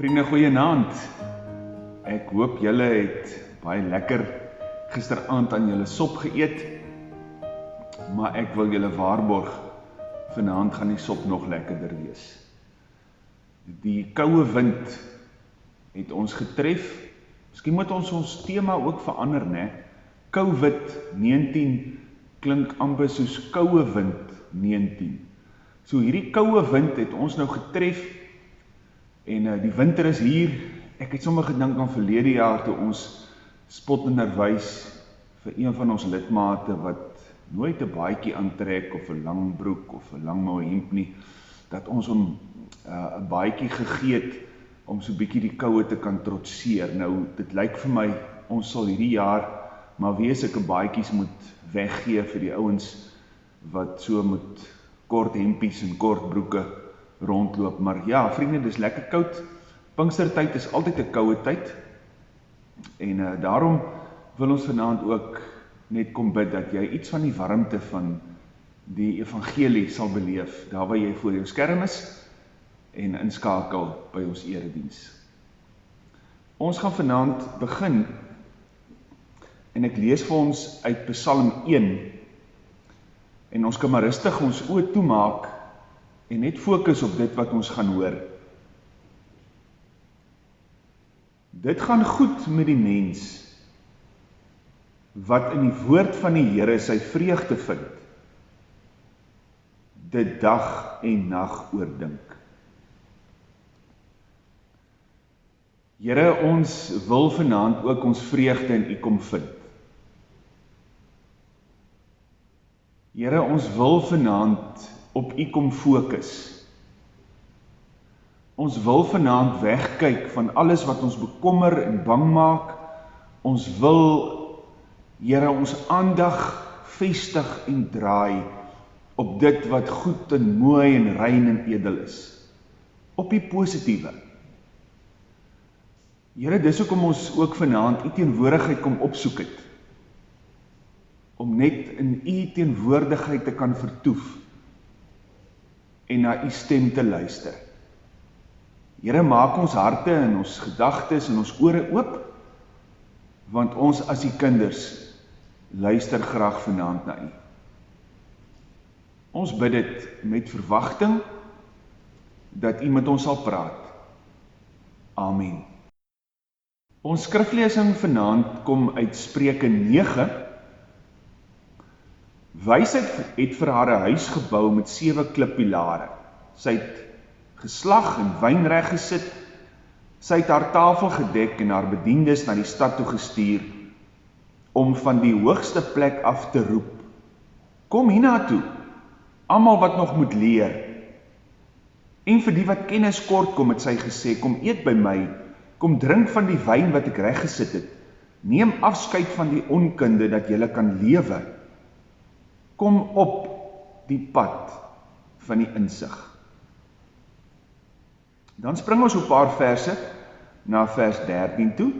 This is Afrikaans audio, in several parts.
Vriende, goeienaand. Ek hoop julle het baie lekker gisteraand aan julle sop geëet. Maar ek wil julle waarborg vanaand gaan die sop nog lekkerder wees. Die koue wind het ons getref. Miskien moet ons ons tema ook verander, né? COVID-19 klink amper soos koue wind 19. So hierdie koue wind het ons nou getref En uh, die winter is hier. Ek het sommer gedink aan verlede jaar toe ons spot en nerwys vir een van ons lidmate wat nooit 'n baadjie aantrek of 'n lang broek of 'n lang mooi hemp nie, dat ons hom eh, 'n uh, baadjie gegee het om so bietjie die koue te kan trotseer. Nou dit lyk vir my ons sal hierdie jaar maar wees ek 'n baadjies moet weggee vir die ouens wat so met kort hempies en kort broeke rondloop. Maar ja, vriende, dis lekker koud. Pinkstertyd is altyd 'n koue tyd. En uh, daarom wil ons vanaand ook net kom bid dat jy iets van die warmte van die evangelie sal beleef daar waar jy voor jou skerm is en inskakel by ons erediens. Ons gaan vanaand begin en ek lees vir ons uit Psalm 1 en ons kan maar rustig ons oë toemaak en net fokus op dit wat ons gaan hoor. Dit gaan goed met die mens wat in die woord van die Here sy vreugde vind. Dit dag en nag oordink. Here, ons wil vanaand ook ons vreugde in U kom vind. Here, ons wil vanaand op U kom fokus. Ons wil vanaand wegkyk van alles wat ons bekommer en bang maak. Ons wil Here ons aandag vestig en draai op dit wat goed en mooi en rein en edel is. Op die positiewe. Here, dis hoekom ons ook vanaand U teenwoordigheid kom opsoek het. Om net in U teenwoordigheid te kan vertoef en na u stem te luister. Here maak ons harte en ons gedagtes en ons ore oop want ons as u kinders luister graag vanaand na u. Ons bid dit met verwagting dat u met ons sal praat. Amen. Ons skriflesing vanaand kom uit Spreuke 9 Wysheid het vir haar 'n huis gebou met sewe klippilare. Sy het geslag en wyn reg gesit. Sy het haar tafel gedek en haar bediendes na die stad toe gestuur om van die hoogste plek af te roep: "Kom hiernatoe, almal wat nog moet leer." En vir die wat kennis kort kom, het sy gesê: "Kom eet by my, kom drink van die wyn wat ek reg gesit het. Neem afskeid van die onkunde dat jy kan lewe." Kom op die pad van die insig. Dan spring ons op paar verse na vers 13 toe.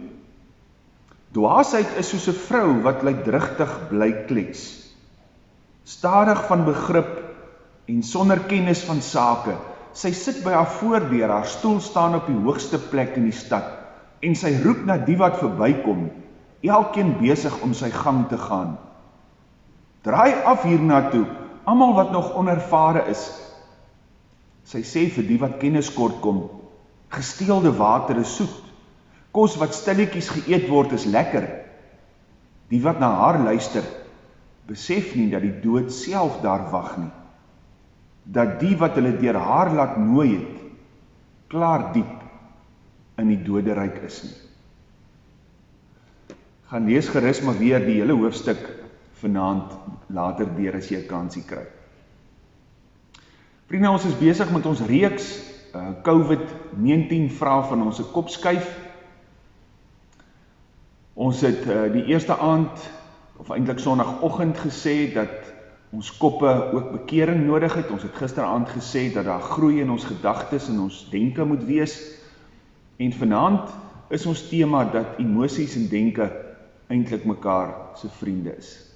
Dwaasheid is soos 'n vrou wat luidrigtig bly klets. Stadig van begrip en sonder kennis van sake. Sy sit by haar voordeur, haar stoel staan op die hoogste plek in die stad en sy roep na die wat verbykom, elkeen besig om sy gang te gaan. Draai af hiernatoe, almal wat nog onervare is. Sy sê vir die wat kennis kort kom, gesteelde water is soet. Kos wat stilletjies geëet word is lekker. Die wat na haar luister, besef nie dat die dood self daar wag nie. Dat die wat hulle deur haar laat nooi het, klaar diep in die doderyk is nie. Gaan lees gerus maar weer die hele hoofstuk vanaand later deur as jy 'n kansie kry. Vriende, ons is besig met ons reeks uh COVID-19 vrae van ons se kop skuif. Ons het uh die eerste aand of eintlik sonoggend gesê dat ons koppe ook bekering nodig het. Ons het gisteraand gesê dat daar groei in ons gedagtes en ons denke moet wees. En vanaand is ons tema dat emosies en denke eintlik mekaar se vriende is.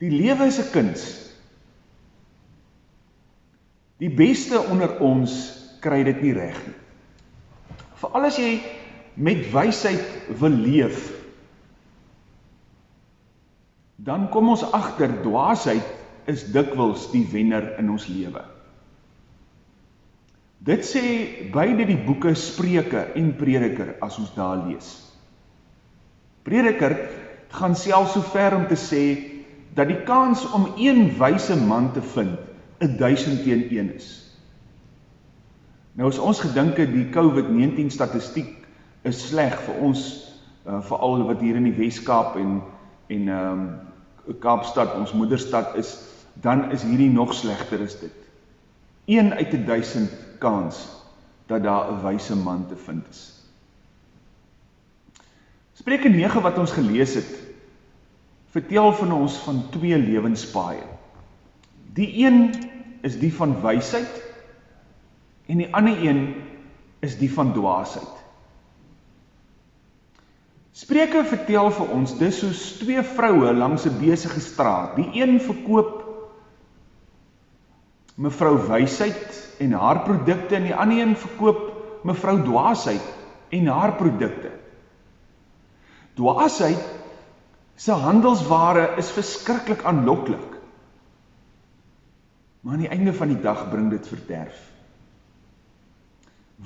Die lewe is 'n kuns. Die beste onder ons kry dit nie reg nie. Veral as jy met wysheid wil leef, dan kom ons agter dwaasheid is dikwels die wenner in ons lewe. Dit sê beide die boeke Spreuke en Prediker as ons daar lees. Prediker gaan self so ver om te sê dat die kans om een wyse man te vind 'n 1000 teen 1 is. Nou as ons gedinke die COVID-19 statistiek is sleg vir ons uh, veral wat hier in die Wes-Kaap en en um, Kaapstad ons moederstad is, dan is hierdie nog slegter as dit. 1 uit 1000 kans dat daar 'n wyse man te vind is. Spreuke 9 wat ons gelees het, vertel van ons van twee lewenspaaie. Die een is die van wysheid en die ander een is die van dwaasheid. Spreuke vertel vir ons dis soos twee vroue langs 'n besige straat. Die een verkoop mevrou wysheid en haar produkte en die ander een verkoop mevrou dwaasheid en haar produkte. Dwaasheid se handelsware is verskriklik aanloklik. Maar aan die einde van die dag bring dit verderf.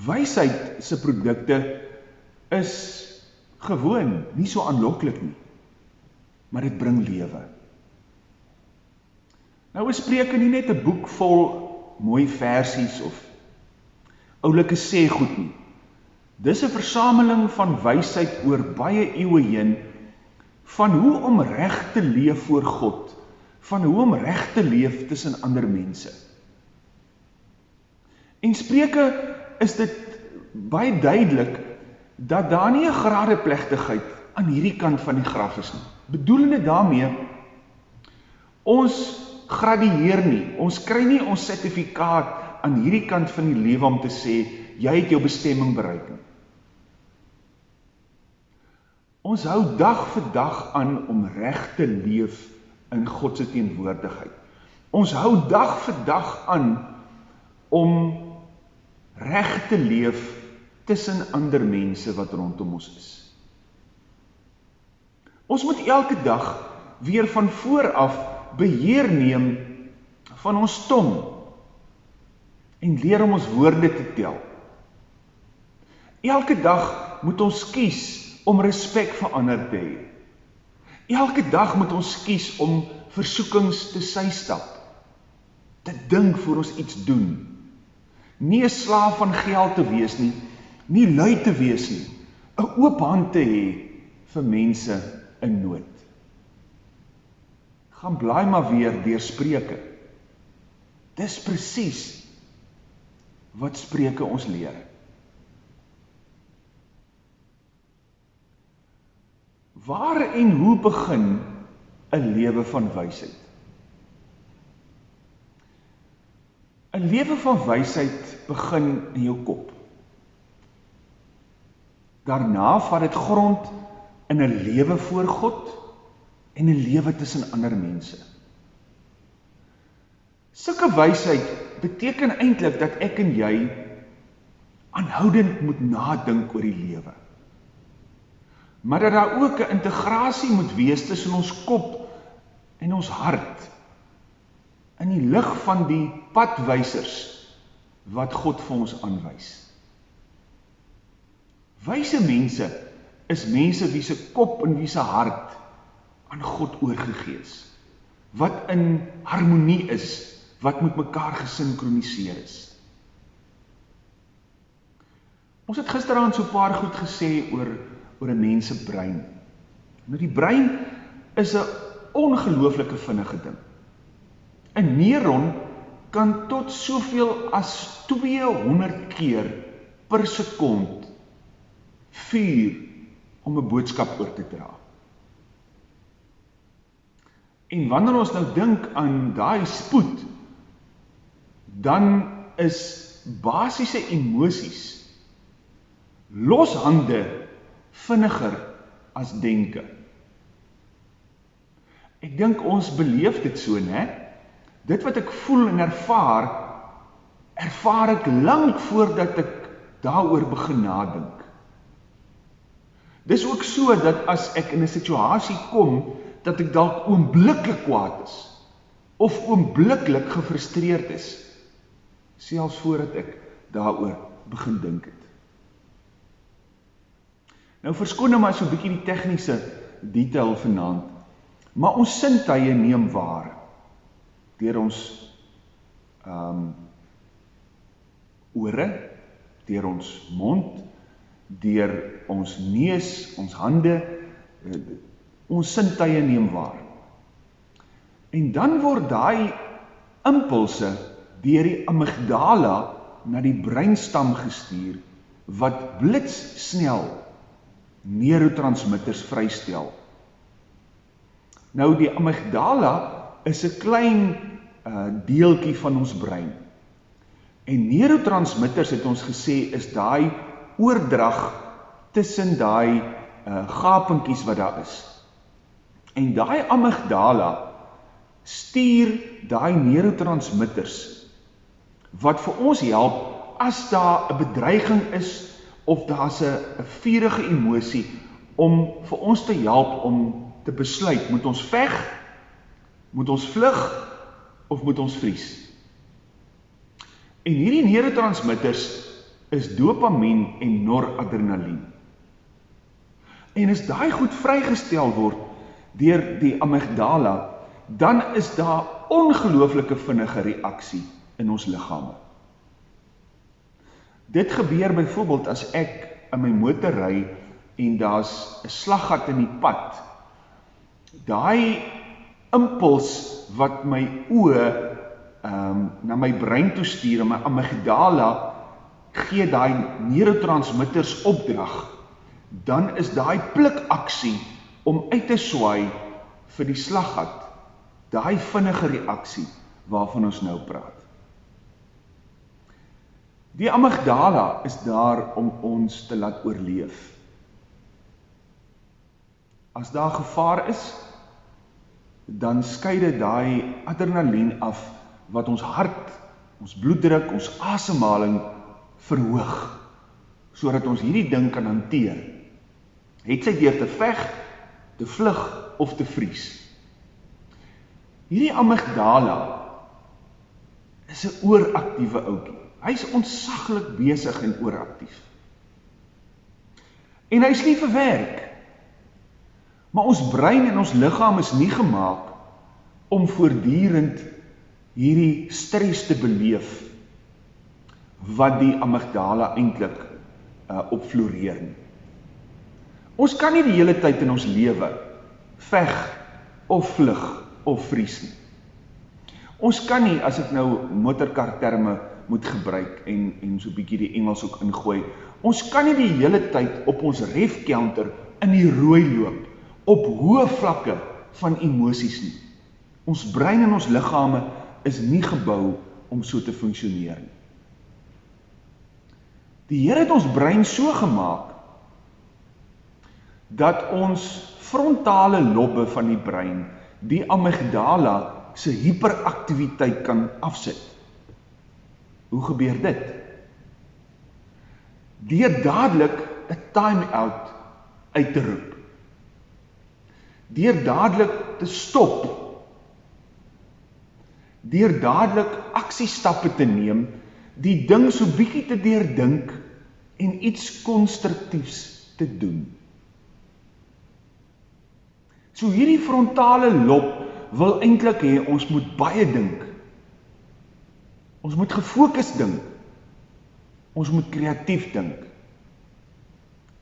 Wysheid se produkte is gewoon nie so aanloklik nie. Maar dit bring lewe. Nou is Spreuke nie net 'n boek vol mooi versies of oulike sê goed nie. Dis 'n versameling van wysheid oor baie eeue heen van hoe om reg te leef voor God, van hoe om reg te leef tussen ander mense. En Spreuke is dit baie duidelik dat daar nie 'n gradeplegtigheid aan hierdie kant van die graf is nie. Bedoelende daarmee ons gradieer nie. Ons kry nie ons sertifikaat aan hierdie kant van die lewe om te sê jy het jou bestemming bereik nie. Ons hou dag vir dag aan om reg te leef in God se teenwoordigheid. Ons hou dag vir dag aan om reg te leef tussen ander mense wat rondom ons is. Ons moet elke dag weer van voor af beheer neem van ons tong en leer om ons woorde te tel. Elke dag moet ons kies om respek vir ander te hê. Elke dag moet ons kies om versoekings te sy stap. Te dink voor ons iets doen. Nie 'n slaaf van geld te wees nie, nie lui te wees nie, 'n oop hand te hê vir mense in nood gaan blaai maar weer deur Spreuke. Dis presies wat Spreuke ons leer. Waar en hoe begin 'n lewe van wysheid? 'n Lewe van wysheid begin in jou kop. Daarna vat dit grond in 'n lewe voor God en 'n lewe tussen ander mense. Sulke wysheid beteken eintlik dat ek en jy aanhoudend moet nadink oor die lewe. Maar dat daar ook 'n integrasie moet wees tussen ons kop en ons hart in die lig van die padwysers wat God vir ons aanwys. Wyse mense is mense wie se kop en wie se hart aan God oorgegees. Wat in harmonie is, wat met mekaar gesinkroniseer is. Ons het gisteraand so 'n paar goed gesê oor oor 'n mens se brein. Nou die brein is 'n ongelooflike vinnige ding. 'n Neuron kan tot soveel as 200 keer per sekond vuur om 'n boodskap oor te dra. En wanneer ons nou dink aan daai spoed, dan is basiese emosies loshande vinniger as denke. Ek dink ons beleef dit so, né? Dit wat ek voel en ervaar ervaar ek lang voordat ek daar begin nadink. Dis ook so dat as ek in 'n situasie kom dat ek dalk oombliklik kwaad is of oombliklik gefrustreerd is, selfs voordat ek daaroor begin dink het. Nou verskoon nou maar so 'n bietjie die tegniese detail vanaand. Maar ons sintuie neem waar deur ons ehm um, ore, deur ons mond, deur ons neus, ons hande, ons sintuie neem waar. En dan word daai impulse deur die amygdala na die breinstam gestuur wat blitssnel neurotransmitters vrystel. Nou die amygdala is 'n klein uh deeltjie van ons brein. En neurotransmitters het ons gesê is daai oordrag tussen daai uh gapentjies wat daar is. En daai amygdala stuur daai neurotransmitters wat vir ons help as daar 'n bedreiging is of daar's 'n vurige emosie om vir ons te help om te besluit, moet ons veg? Moet ons vlug of moet ons vries? En hierdie neurotransmitters is dopamien en noradrenalien. En as daai goed vrygestel word deur die amygdala, dan is daar ongelooflike vinnige reaksie in ons liggame. Dit gebeur byvoorbeeld as ek in my motor ry en daar's 'n slaggat in die pad. Daai impuls wat my oë ehm um, na my brein toe stuur en my amygdala gee daai neurotransmitters opdrag, dan is daai plikaksie om uit te swaai vir die slaggat, daai vinnige reaksie waarvan ons nou praat. Die amygdala is daar om ons te laat oorleef. As daar gevaar is, dan dit daai adrenalien af wat ons hart, ons bloeddruk, ons asemhaling verhoog sodat ons hierdie ding kan hanteer. Het sy deur te veg, te vlug of te vries. Hierdie amygdala is 'n ooraktiewe ouetjie. Hy's ontsaglik besig en ooraktief. En hy's nie vir werk. Maar ons brein en ons liggaam is nie gemaak om voortdurend hierdie stres te beleef wat die amygdala eintlik uh, opfloreer nie. Ons kan nie die hele tyd in ons lewe veg of vlug of vries nie. Ons kan nie as ek nou motorkar terme moet gebruik en en so 'n bietjie die Engels ook ingooi. Ons kan nie die hele tyd op ons ref counter in die rooi loop op hoë vlakke van emosies nie. Ons brein en ons liggame is nie gebou om so te funksioneer nie. Die Here het ons brein so gemaak dat ons frontale lobbe van die brein, die amygdala se hiperaktiwiteit kan afsit. Hoe gebeur dit? Deur dadelik 'n time-out uit te roep. Deur dadelik te stop. Deur dadelik aksiestappe te neem, die ding so bietjie te deurdink en iets konstruktiefs te doen. So hierdie frontale lob wil eintlik hê ons moet baie dink Ons moet gefokus dink. Ons moet kreatief dink.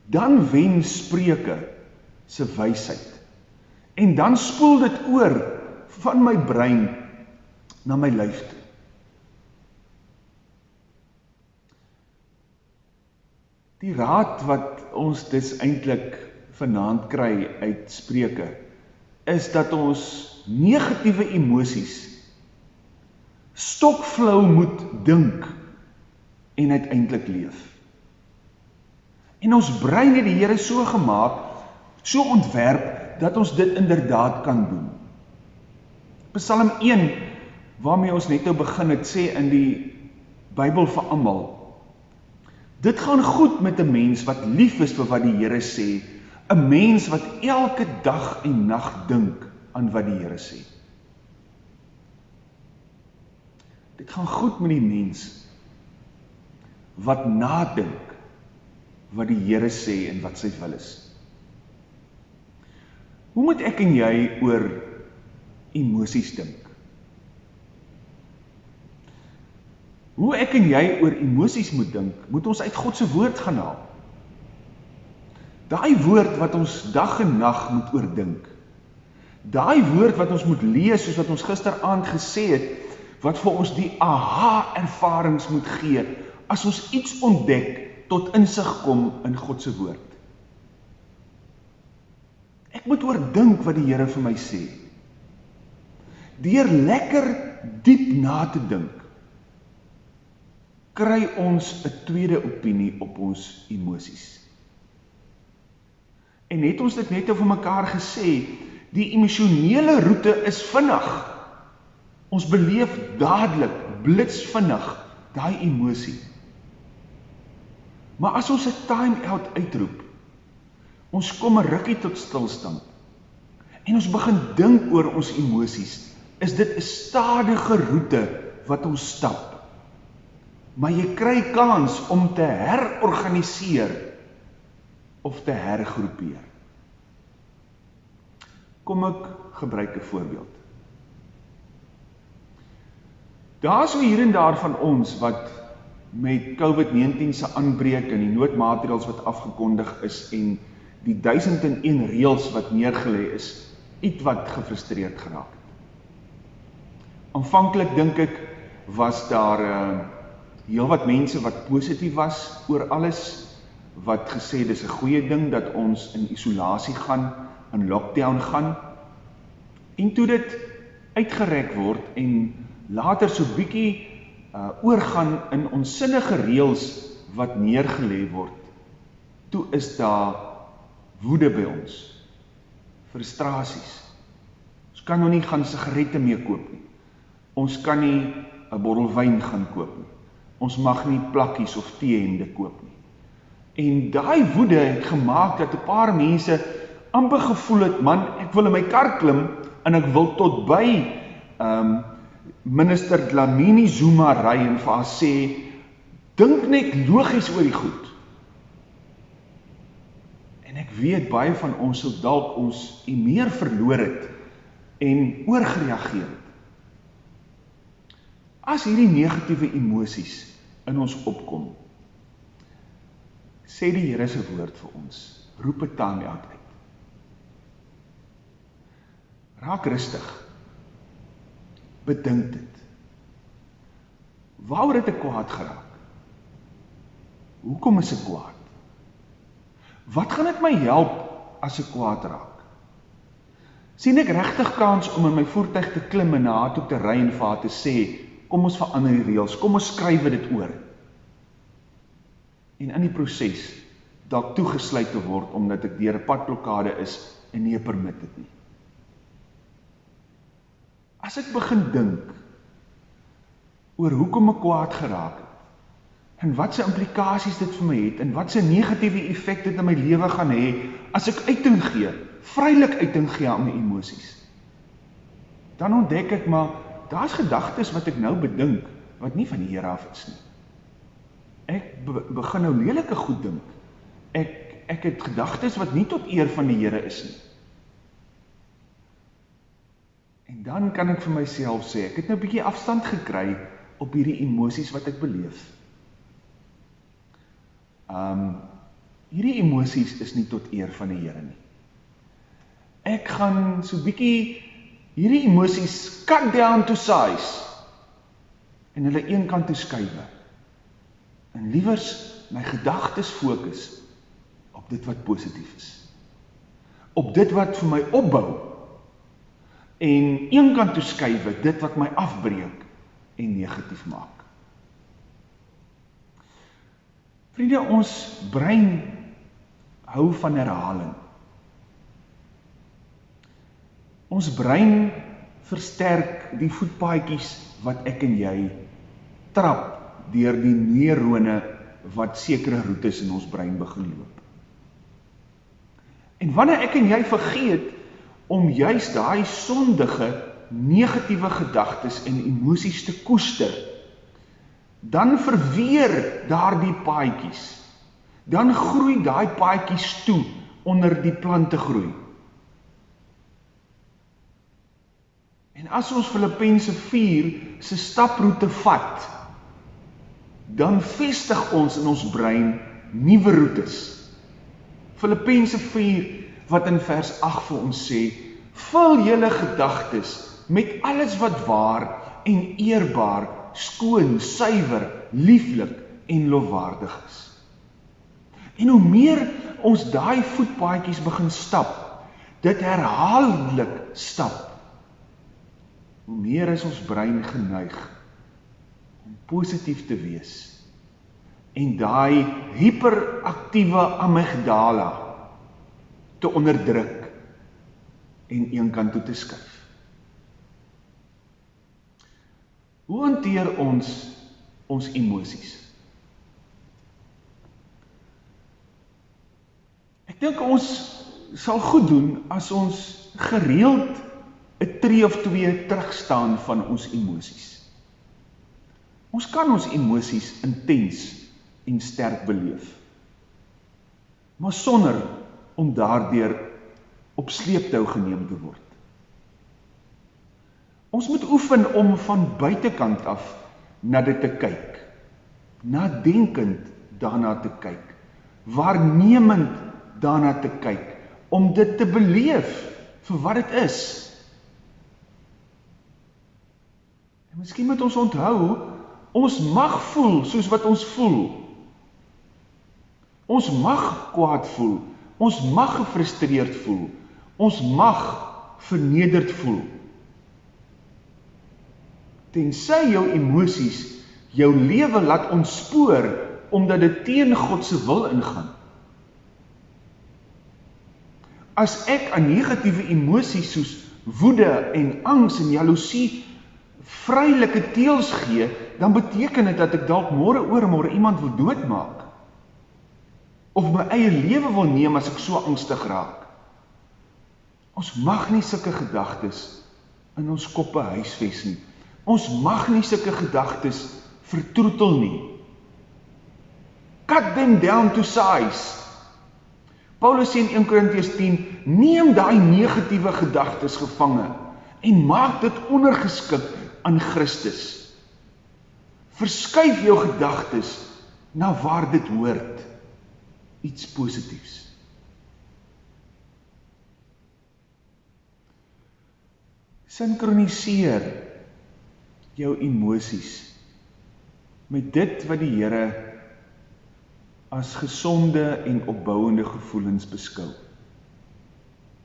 Dan wen Spreuke se wysheid. En dan spoel dit oor van my brein na my lyf toe. Die raad wat ons dis eintlik vanaand kry uit Spreuke is dat ons negatiewe emosies stokflou moet dink en uiteindelik leef. En ons brein het die Here so gemaak, so ontwerp dat ons dit inderdaad kan doen. Psalm 1 waarmee ons net nou begin het sê in die Bybel vir almal. Dit gaan goed met 'n mens wat lief is vir wat die Here sê, 'n mens wat elke dag en nag dink aan wat die Here sê. Dit gaan goed met die mens wat nadink wat die Here sê en wat sy wil is. Hoe moet ek en jy oor emosies dink? Hoe ek en jy oor emosies moet dink, moet ons uit God se woord gaan haal. Daai woord wat ons dag en nag moet oordink. Daai woord wat ons moet lees soos wat ons gisteraand gesê het, wat vir ons die aha ervarings moet gee as ons iets ontdek tot insig kom in God se woord. Ek moet oordink wat die Here vir my sê. Deur lekker diep na te dink kry ons 'n tweede opinie op ons emosies. En het ons dit net over mekaar gesê, die emosionele roete is vinnig. Ons beleef dadelik, blitsvinnig, daai emosie. Maar as ons 'n time out uitroep, ons kom 'n rukkie tot stilstand en ons begin dink oor ons emosies, is dit 'n stadige roete wat ons stap maar jy kry kans om te herorganiseer of te hergroepeer. Kom ek gebruik 'n voorbeeld. Daar is so hier en daar van ons wat met COVID-19 se aanbreek en die noodmaatreëls wat afgekondig is en die 1001 reëls wat neergelê is, ietwat gefrustreerd geraak het. Aanvanklik dink ek was daar uh, eh, heel wat mense wat positief was oor alles, wat gesê dis 'n goeie ding dat ons in isolasie gaan, in lockdown gaan. En toe dit uitgerek word en later so bietjie uh oorgaan in onsinnige reëls wat neergelê word. Toe is daar woede by ons. Frustrasies. Ons kan nou nie gaan sigarette mee koop nie. Ons kan nie 'n bottel wyn gaan koop nie ons mag nie plakkies of teehemde koop nie. En daai woede het gemaak dat 'n paar mense amper gevoel het, man, ek wil in my kar klim en ek wil tot by ehm um, minister Dlamini Zuma ry en vir haar sê dink net logies oor die goed. En ek weet baie van ons sou dalk ons u meer verloor het en oorgereageer het. As hierdie negatiewe emosies in ons opkom, sê die Here se woord vir ons, roep 'n time out uit. Raak rustig. Bedink dit. Waaroor het ek kwaad geraak? Hoekom is ek kwaad? Wat gaan dit my help as ek kwaad raak? Sien ek regtig kans om in my voertuig te klim en na haar toe te ry en vir haar te sê kom ons verander die reëls, kom ons skryf dit oor. En in die proses dalk toegesluit te word omdat ek deur 'n padblokkade is en nie 'n permit het nie. As ek begin dink oor hoekom ek kwaad geraak het en wat se implikasies dit vir my het en wat se negatiewe effek dit in my lewe gaan hê as ek uiting gee, vrylik uiting gee aan my emosies. Dan ontdek ek maar daar's gedagtes wat ek nou bedink wat nie van die Here af is nie. Ek be begin nou lelike goed dink. Ek ek het gedagtes wat nie tot eer van die Here is nie. En dan kan ek vir myself sê, ek het nou 'n bietjie afstand gekry op hierdie emosies wat ek beleef. Um hierdie emosies is nie tot eer van die Here nie. Ek gaan so bietjie hierdie emosies cut down to size en hulle een kant toe skuif. En liewers my gedagtes fokus op dit wat positief is. Op dit wat vir my opbou en een kant toe skuif dit wat my afbreek en negatief maak. Vriende, ons brein hou van herhaling. Ons brein versterk die voetpaadjies wat ek en jy trap deur die neurone wat sekere roetes in ons brein begin loop. En wanneer ek en jy vergeet om juist daai sondige negatiewe gedagtes en emosies te koester, dan verweer daardie paadjies. Dan groei daai paadjies toe onder die plante groei. En as ons Filippense 4 se staproete vat, dan vestig ons in ons brein nuwe roetes. Filippense 4 wat in vers 8 vir ons sê: "Vul julle gedagtes met alles wat waar en eerbaar, skoon, suiwer, lieflik en lofwaardig is." En hoe meer ons daai voetpaadjies begin stap, dit herhaaldelik stap, hoe meer is ons brein geneig om positief te wees en daai hyperaktiewe amygdala te onderdruk en een kant toe te skuif. Hoe hanteer ons ons emosies? Ek dink ons sal goed doen as ons gereeld 'n tree of twee terugstaan van ons emosies. Ons kan ons emosies intens en sterk beleef. Maar sonder om daardeur op sleeptou geneem te word. Ons moet oefen om van buitekant af na dit te kyk. Nadenkend daarna te kyk. Waarnemend daarna te kyk om dit te beleef vir wat dit is. En miskien moet ons onthou, ons mag voel soos wat ons voel. Ons mag kwaad voel. Ons mag gefrustreerd voel. Ons mag vernederd voel. Tensy jou emosies jou lewe laat ontspoor omdat dit teen God se wil ingaan. As ek aan negatiewe emosies soos woede en angs en jaloesie vrylike teels gee, dan beteken dit dat ek dalk môre oor môre iemand wil doodmaak. Of my eie lewe wil neem as ek so angstig raak. Ons mag nie sulke gedagtes in ons koppe huisves nie. Ons mag nie sulke gedagtes vertroetel nie. Cut them down to size. Paulus sê in 1 Korintiërs 10: "Neem daai negatiewe gedagtes gevange en maak dit ondergeskik aan Christus. Verskuif jou gedagtes na waar dit hoort. Iets positiefs. Sinkroniseer jou emosies met dit wat die Here as gesonde en opbouende gevoelens beskou.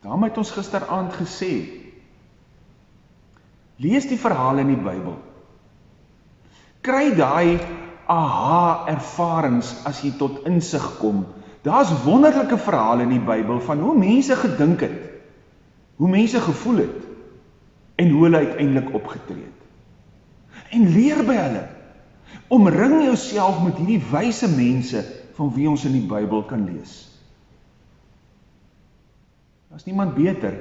Daarom het ons gisteraand gesê Lees die verhale in die Bybel. Kry daai aha ervarings as jy tot insig kom. Daar's wonderlike verhale in die Bybel van hoe mense gedink het, hoe mense gevoel het en hoe hulle uiteindelik opgetree het. En leer by hulle. Omring jouself met hierdie wyse mense van wie ons in die Bybel kan lees. Daar's niemand beter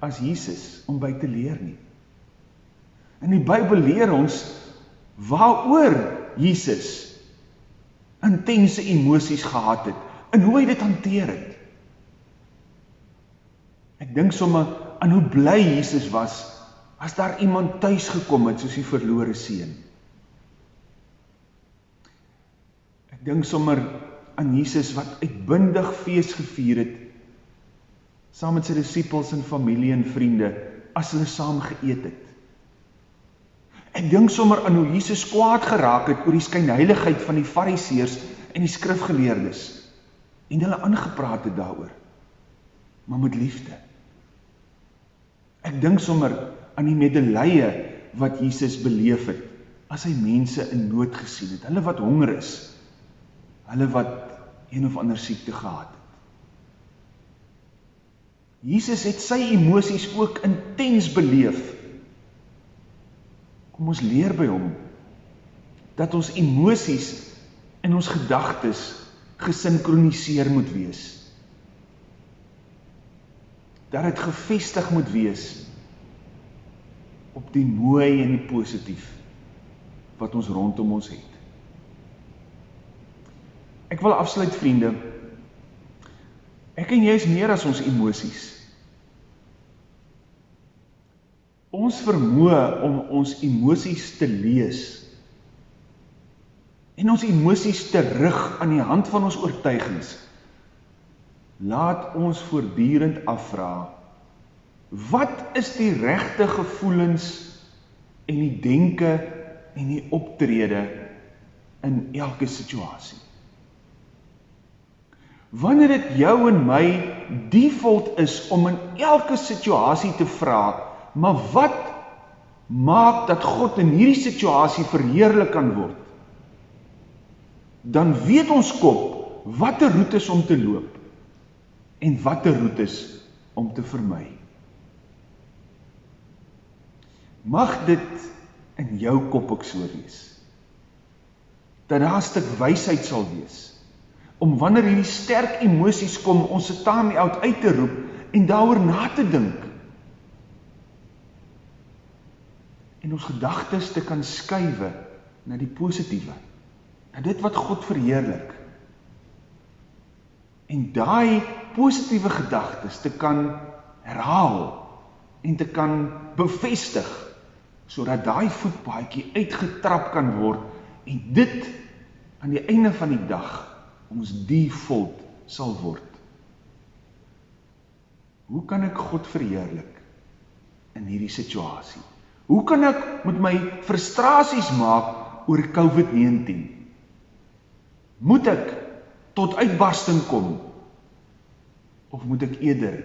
as Jesus om by te leer nie. In die Bybel leer ons waaroor Jesus intense emosies gehad het en hoe hy dit hanteer het. Ek dink sommer aan hoe bly Jesus was as daar iemand tuis gekom het soos die verlore seun. Ek dink sommer aan Jesus wat uitbundig fees gevier het saam met sy disippels en familie en vriende as hulle saam geëet het. Ek dink sommer aan hoe Jesus kwaad geraak het oor die skynheiligheid van die fariseërs en die skrifgeleerdes en hulle aangepraat het daaroor. Maar met liefde. Ek dink sommer aan die medelee wat Jesus beleef het as hy mense in nood gesien het, hulle wat honger is, hulle wat een of ander siekte gehad het. Jesus het sy emosies ook intens beleef Kom ons leer by hom dat ons emoties en ons gedagtes gesinkroniseer moet wees. Dat het gevestig moet wees op die mooi en die positief wat ons rondom ons het. Ek wil afsluit vriende, ek en jy is meer as ons emoties. Ons vermoe om ons emoties te lees en ons emoties terug aan die hand van ons oortuigings, laat ons voortdurend afvra, wat is die rechte gevoelens en die denke en die optrede in elke situasie? Wanneer het jou en my default is om in elke situasie te vraag, maar wat maak dat God in hierdie situasie verheerlik kan word? Dan weet ons kop wat die routes om te loop en wat die routes om te vermy. Mag dit in jou kop ook so wees, dat daar een stuk weisheid sal wees, om wanneer die sterk emoties kom, ons staan nie oud uit te roep en daar na te dink, en ons gedagtes te kan skuive na die positieve na dit wat God verheerlik. En daai positiewe gedagtes te kan herhaal en te kan bevestig sodat daai voetpaadjie uitgetrap kan word en dit aan die einde van die dag ons default sal word. Hoe kan ek God verheerlik in hierdie situasie? Hoe kan ek met my frustrasies maak oor COVID-19? Moet ek tot uitbarsting kom? Of moet ek eerder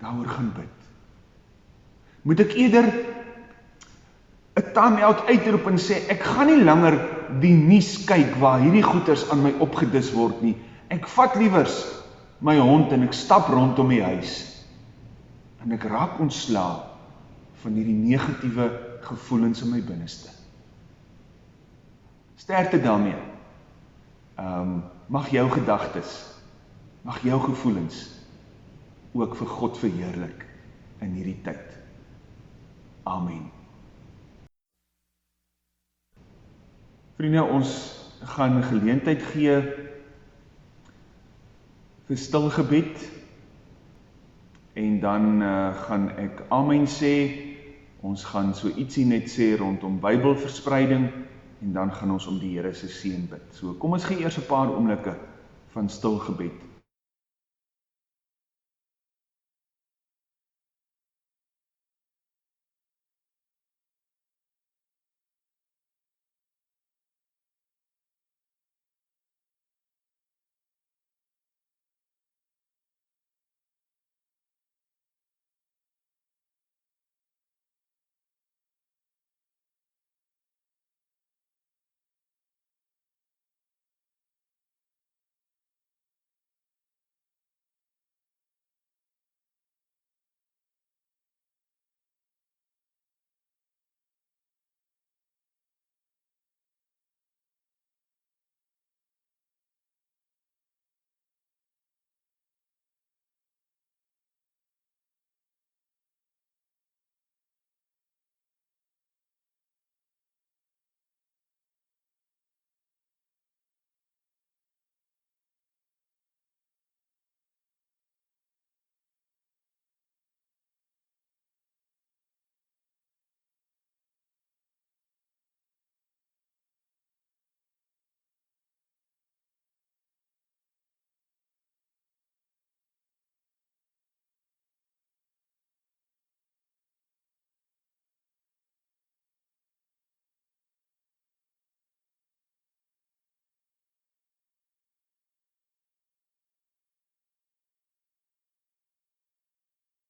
daaroor gaan bid? Moet ek eerder een time-out uitroep en sê, ek gaan nie langer die nies kyk waar hierdie goeders aan my opgedis word nie. Ek vat liewers my hond en ek stap rondom die huis. En ek raak ontsla van hierdie negatieve gevoelens in my binneste. Sterkte daarmee um, mag jou gedagtes, mag jou gevoelens ook vir God verheerlik in hierdie tyd. Amen. Vriende, ons gaan geleentheid gee vir stil gebed en dan uh, gaan ek amen sê, ons gaan so ietsie net sê rondom bybelverspreiding, en dan gaan ons om die Here se seën bid. So kom ons gee eers 'n paar oomblikke van stil gebed.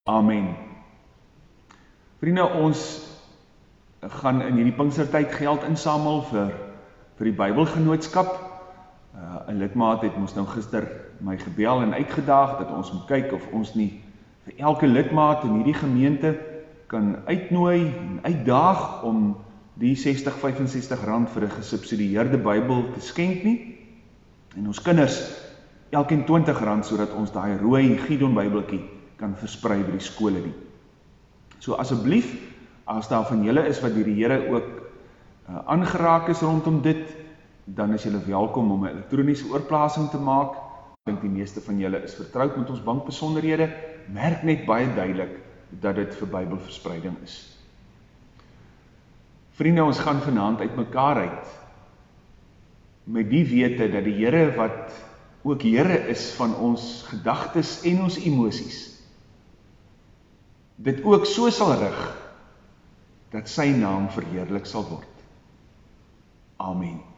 Amen. Vriende, ons gaan in hierdie Pinkstertyd geld insamel vir vir die Bybelgenootskap. Uh, 'n Lidmaat het ons nou gister my gebel en uitgedaag dat ons moet kyk of ons nie vir elke lidmaat in hierdie gemeente kan uitnooi en uitdaag om die 60, 65 rand vir 'n gesubsidieerde Bybel te skenk nie. En ons kinders elkeen 20 rand sodat ons daai rooi Gideon Bybeltjie kan versprei by die skole nie. So asseblief, as daar van julle is wat deur die Here ook uh, aangeraak is rondom dit, dan is julle welkom om 'n elektroniese oorplasing te maak. Ek dink die meeste van julle is vertroud met ons bankbesonderhede. Merk net baie duidelik dat dit vir Bybelverspreiding is. Vriende, ons gaan vanaand uit mekaar uit met die wete dat die Here wat ook Here is van ons gedagtes en ons emosies dit ook so sal rig dat sy naam verheerlik sal word. Amen.